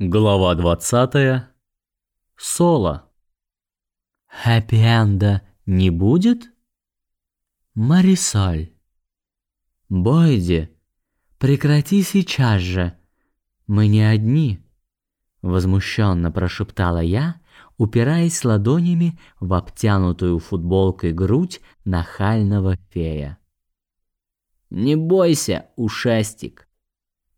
Глава 20. Соло. Хэппи-энда не будет? Марисоль. Бойди, прекрати сейчас же. Мы не одни. Возмущенно прошептала я, упираясь ладонями в обтянутую футболкой грудь нахального фея. Не бойся, ушастик.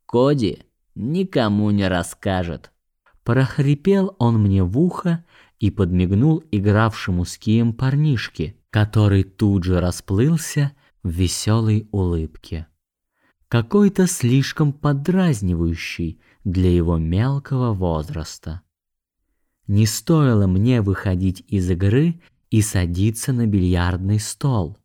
Коди никому не расскажет. Прохрипел он мне в ухо и подмигнул игравшему с кием парнишке, который тут же расплылся в веселой улыбке. Какой-то слишком подразнивающий для его мелкого возраста. Не стоило мне выходить из игры и садиться на бильярдный стол.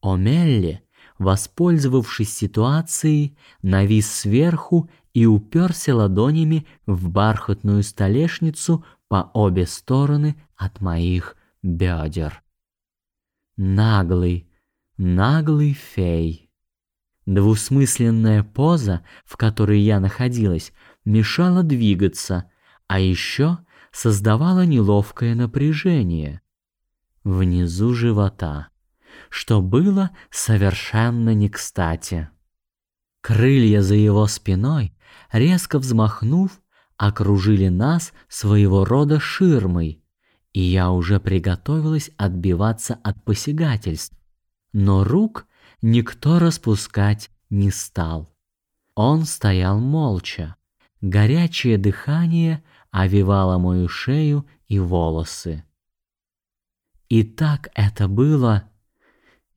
Омелли, воспользовавшись ситуацией, навис сверху и уперся ладонями в бархатную столешницу по обе стороны от моих бедер. Наглый, наглый фей. Двусмысленная поза, в которой я находилась, мешала двигаться, а еще создавала неловкое напряжение внизу живота, что было совершенно не кстати. Крылья за его спиной резко взмахнув, окружили нас своего рода ширмой, и я уже приготовилась отбиваться от посягательств. Но рук никто распускать не стал. Он стоял молча. Горячее дыхание овивало мою шею и волосы. И так это было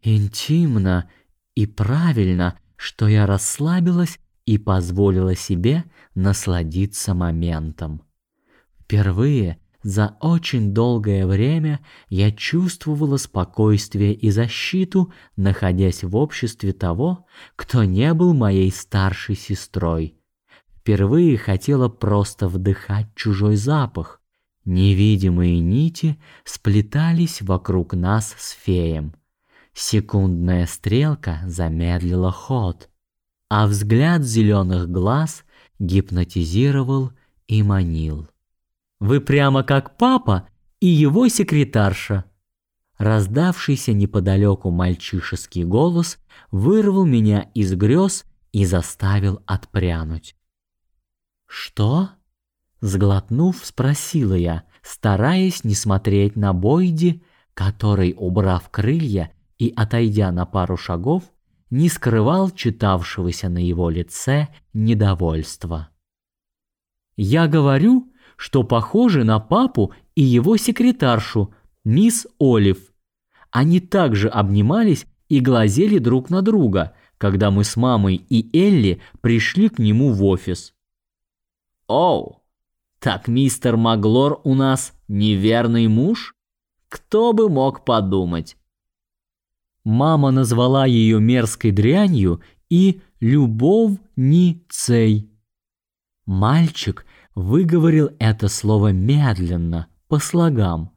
интимно и правильно, что я расслабилась и позволила себе насладиться моментом. Впервые за очень долгое время я чувствовала спокойствие и защиту, находясь в обществе того, кто не был моей старшей сестрой. Впервые хотела просто вдыхать чужой запах. Невидимые нити сплетались вокруг нас с феем. Секундная стрелка замедлила ход а взгляд зеленых глаз гипнотизировал и манил. «Вы прямо как папа и его секретарша!» Раздавшийся неподалеку мальчишеский голос вырвал меня из грез и заставил отпрянуть. «Что?» Сглотнув, спросила я, стараясь не смотреть на Бойди, который, убрав крылья и отойдя на пару шагов, не скрывал читавшегося на его лице недовольства. «Я говорю, что похожи на папу и его секретаршу, мисс Олив. Они также обнимались и глазели друг на друга, когда мы с мамой и Элли пришли к нему в офис. «Оу, так мистер Маглор у нас неверный муж? Кто бы мог подумать?» Мама назвала ее мерзкой дрянью и любовницей. Мальчик выговорил это слово медленно, по слогам,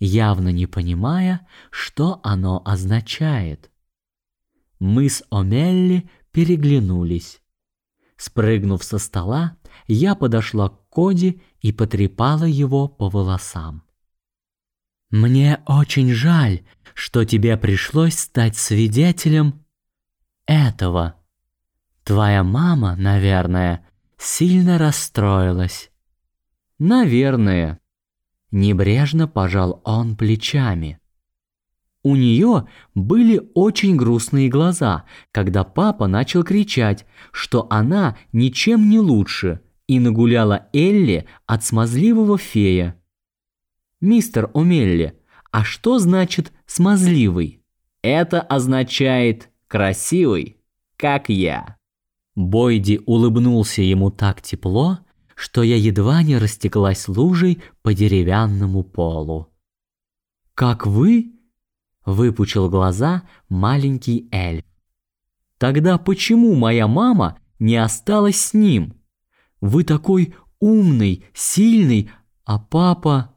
явно не понимая, что оно означает. Мы с Омелли переглянулись. Спрыгнув со стола, я подошла к Коди и потрепала его по волосам. Мне очень жаль, что тебе пришлось стать свидетелем этого. Твоя мама, наверное, сильно расстроилась. Наверное. Небрежно пожал он плечами. У нее были очень грустные глаза, когда папа начал кричать, что она ничем не лучше, и нагуляла Элли от смазливого фея. «Мистер Омелли, а что значит «смазливый»?» «Это означает «красивый», как я». Бойди улыбнулся ему так тепло, что я едва не растеклась лужей по деревянному полу. «Как вы?» — выпучил глаза маленький эльф. «Тогда почему моя мама не осталась с ним? Вы такой умный, сильный, а папа...»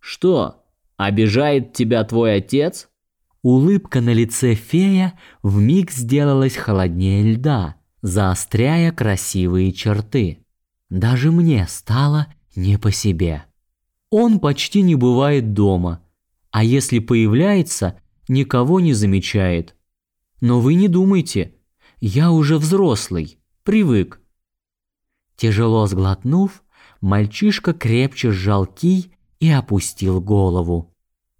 Что, обижает тебя твой отец? Улыбка на лице фея вмиг сделалась холоднее льда, заостряя красивые черты. Даже мне стало не по себе. Он почти не бывает дома, а если появляется, никого не замечает. Но вы не думайте, я уже взрослый, привык. Тяжело сглотнув, мальчишка крепче сжал кий и опустил голову.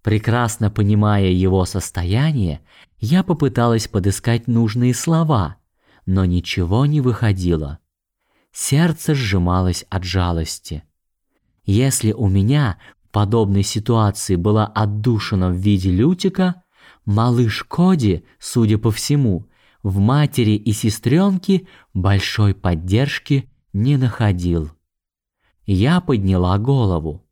Прекрасно понимая его состояние, я попыталась подыскать нужные слова, но ничего не выходило. Сердце сжималось от жалости. Если у меня в подобной ситуации была отдушина в виде Лютика, малыш Коди, судя по всему, в матери и сестренке большой поддержки не находил. Я подняла голову.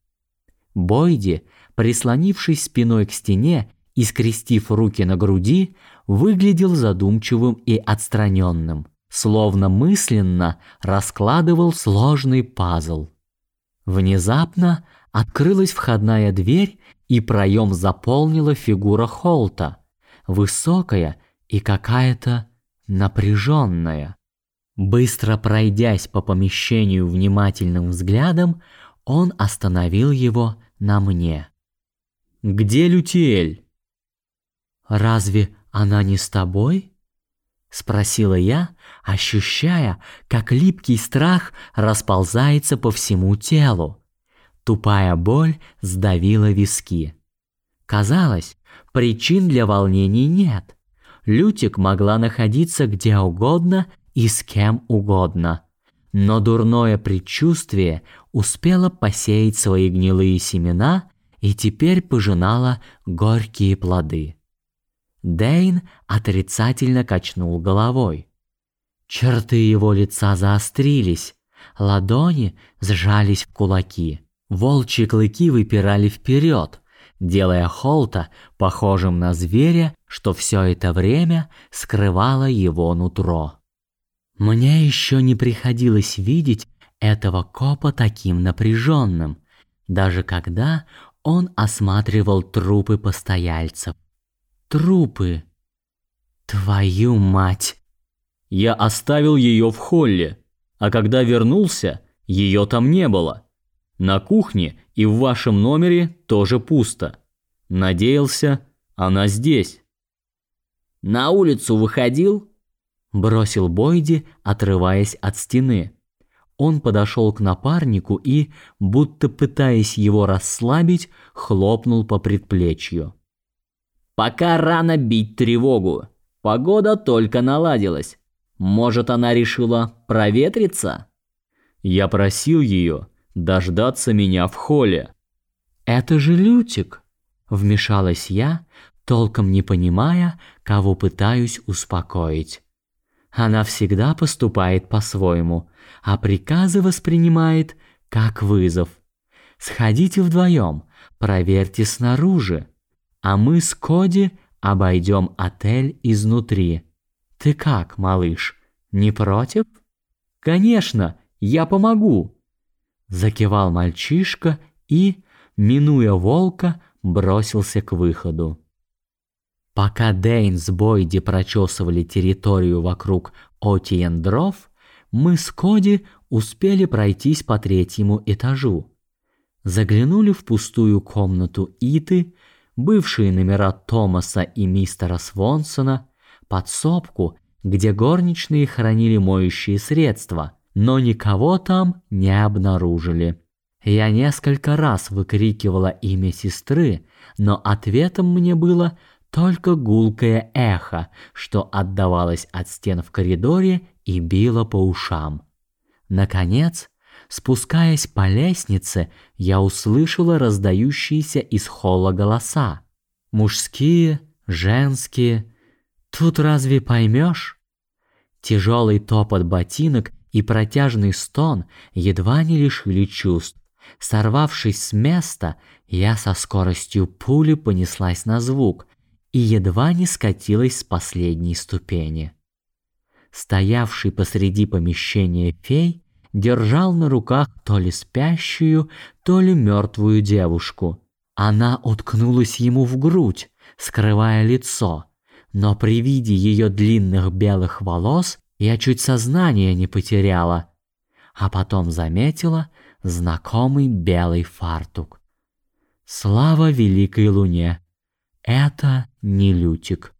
Бойди, прислонившись спиной к стене и скрестив руки на груди, выглядел задумчивым и отстраненным, словно мысленно раскладывал сложный пазл. Внезапно открылась входная дверь, и проем заполнила фигура Холта, высокая и какая-то напряженная. Быстро пройдясь по помещению внимательным взглядом, он остановил его на мне. «Где Лютиэль?» «Разве она не с тобой?» Спросила я, ощущая, как липкий страх расползается по всему телу. Тупая боль сдавила виски. Казалось, причин для волнений нет. Лютик могла находиться где угодно и с кем угодно. Но дурное предчувствие успело посеять свои гнилые семена и теперь пожинало горькие плоды. Дейн отрицательно качнул головой. Черты его лица заострились, ладони сжались в кулаки. Волчьи клыки выпирали вперед, делая Холта похожим на зверя, что все это время скрывало его нутро. Мне еще не приходилось видеть этого копа таким напряженным, даже когда он осматривал трупы постояльцев. Трупы. Твою мать! Я оставил ее в холле, а когда вернулся, ее там не было. На кухне и в вашем номере тоже пусто. Надеялся, она здесь. На улицу выходил? Бросил Бойди, отрываясь от стены. Он подошел к напарнику и, будто пытаясь его расслабить, хлопнул по предплечью. Пока рано бить тревогу. Погода только наладилась. Может, она решила проветриться? Я просил ее дождаться меня в холле. Это же Лютик, вмешалась я, толком не понимая, кого пытаюсь успокоить. Она всегда поступает по-своему, а приказы воспринимает как вызов. Сходите вдвоем, проверьте снаружи, а мы с Коди обойдем отель изнутри. Ты как, малыш, не против? Конечно, я помогу, Закивал мальчишка и, минуя волка, бросился к выходу. Пока Дейн с Бойди прочесывали территорию вокруг Отиендров, мы с Коди успели пройтись по третьему этажу. Заглянули в пустую комнату Иты, бывшие номера Томаса и мистера Свонсона, подсобку, где горничные хранили моющие средства – но никого там не обнаружили. Я несколько раз выкрикивала имя сестры, но ответом мне было только гулкое эхо, что отдавалось от стен в коридоре и било по ушам. Наконец, спускаясь по лестнице, я услышала раздающиеся из холла голоса. Мужские, женские. Тут разве поймешь? Тяжелый топот ботинок и протяжный стон едва не лишили чувств. Сорвавшись с места, я со скоростью пули понеслась на звук и едва не скатилась с последней ступени. Стоявший посреди помещения фей держал на руках то ли спящую, то ли мертвую девушку. Она уткнулась ему в грудь, скрывая лицо, но при виде ее длинных белых волос я чуть сознание не потеряла. а потом заметила знакомый белый фартук. Слава великой луне! Это не Лютик.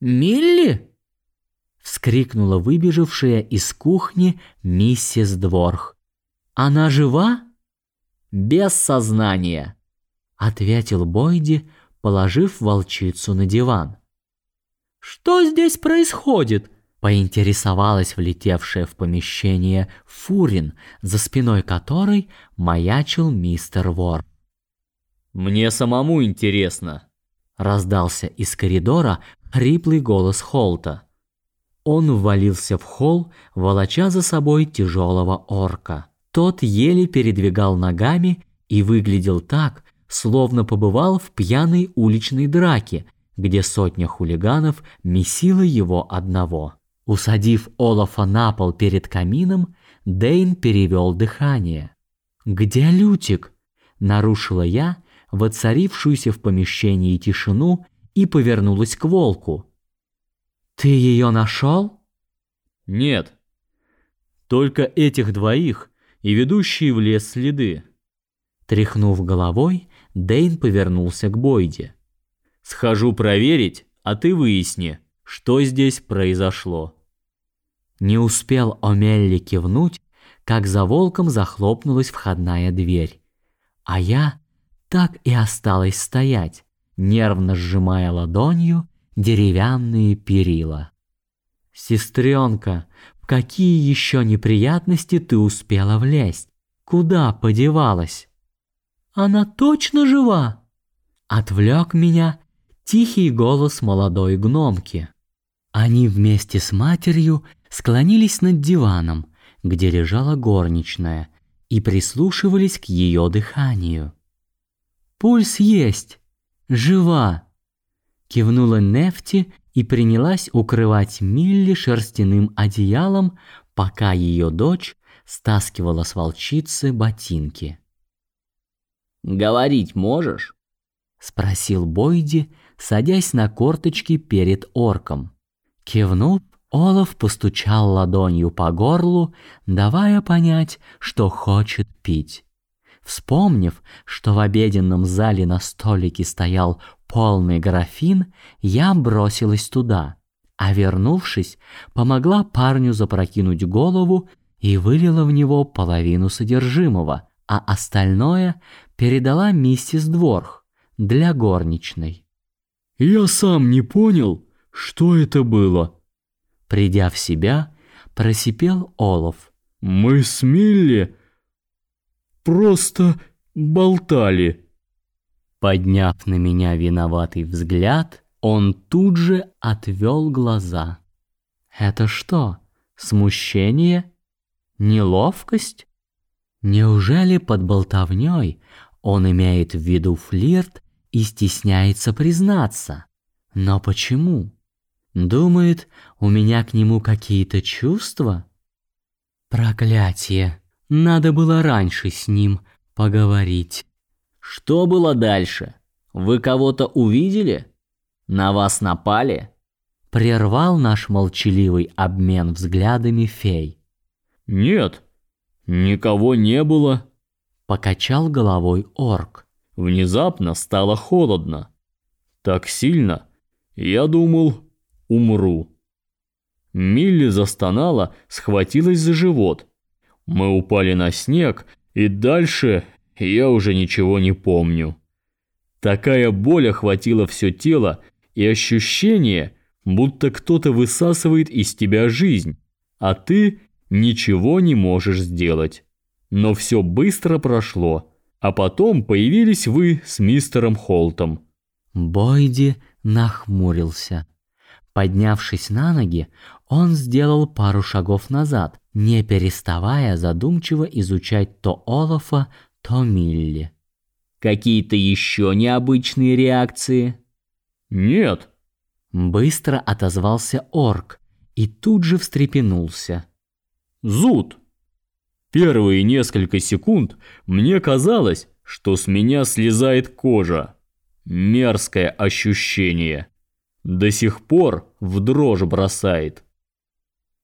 «Милли?» — вскрикнула выбежавшая из кухни миссис Дворх. «Она жива?» «Без сознания», — ответил Бойди, положив волчицу на диван. «Что здесь происходит?» поинтересовалась влетевшая в помещение Фурин, за спиной которой маячил мистер Вор. «Мне самому интересно», — раздался из коридора хриплый голос Холта. Он ввалился в холл, волоча за собой тяжелого орка. Тот еле передвигал ногами и выглядел так, словно побывал в пьяной уличной драке, где сотня хулиганов месила его одного. Усадив Олафа на пол перед камином, Дейн перевел дыхание. «Где Лютик?» – нарушила я воцарившуюся в помещении тишину и повернулась к волку. «Ты ее нашел?» «Нет. Только этих двоих и ведущие в лес следы». Тряхнув головой, Дейн повернулся к Бойде. «Схожу проверить, а ты выясни, что здесь произошло». Не успел Омелли кивнуть, как за волком захлопнулась входная дверь. А я так и осталась стоять, нервно сжимая ладонью деревянные перила. «Сестренка, в какие еще неприятности ты успела влезть? Куда подевалась?» «Она точно жива?» Отвлек меня тихий голос молодой гномки. Они вместе с матерью склонились над диваном, где лежала горничная, и прислушивались к ее дыханию. «Пульс есть! Жива!» Кивнула Нефти и принялась укрывать Милли шерстяным одеялом, пока ее дочь стаскивала с волчицы ботинки. «Говорить можешь?» — спросил Бойди, садясь на корточки перед орком. Кивнув, Олаф постучал ладонью по горлу, давая понять, что хочет пить. Вспомнив, что в обеденном зале на столике стоял полный графин, я бросилась туда, а вернувшись, помогла парню запрокинуть голову и вылила в него половину содержимого, а остальное передала миссис Дворх для горничной. «Я сам не понял, что это было?» Придя в себя, просипел Олов. «Мы с Милли просто болтали». Подняв на меня виноватый взгляд, он тут же отвел глаза. «Это что, смущение? Неловкость? Неужели под болтовней он имеет в виду флирт и стесняется признаться? Но почему?» Думает, у меня к нему какие-то чувства? Проклятие. Надо было раньше с ним поговорить. Что было дальше? Вы кого-то увидели? На вас напали? Прервал наш молчаливый обмен взглядами фей. Нет, никого не было. Покачал головой орк. Внезапно стало холодно. Так сильно. Я думал, умру. Милли застонала, схватилась за живот. Мы упали на снег, и дальше я уже ничего не помню. Такая боль охватила все тело и ощущение, будто кто-то высасывает из тебя жизнь, а ты ничего не можешь сделать. Но все быстро прошло, а потом появились вы с мистером Холтом. Бойди нахмурился. Поднявшись на ноги, он сделал пару шагов назад, не переставая задумчиво изучать то Олафа, то Милли. Какие-то еще необычные реакции? Нет. Быстро отозвался орк и тут же встрепенулся. Зуд. Первые несколько секунд мне казалось, что с меня слезает кожа. Мерзкое ощущение. До сих пор в дрожь бросает.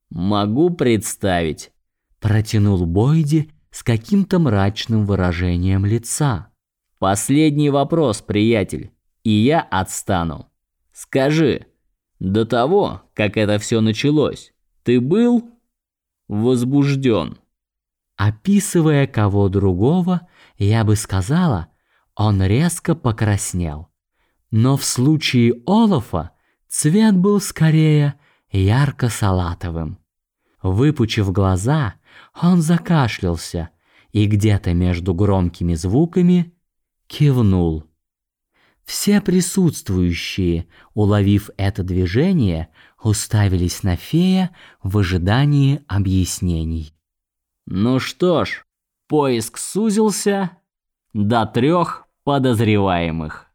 Могу представить. Протянул Бойди с каким-то мрачным выражением лица. Последний вопрос, приятель, и я отстану. Скажи, до того, как это все началось, ты был возбужден? Описывая кого другого, я бы сказала, он резко покраснел. Но в случае Олафа цвет был скорее ярко-салатовым. Выпучив глаза, он закашлялся и где-то между громкими звуками кивнул. Все присутствующие, уловив это движение, уставились на фея в ожидании объяснений. Ну что ж, поиск сузился до трех подозреваемых.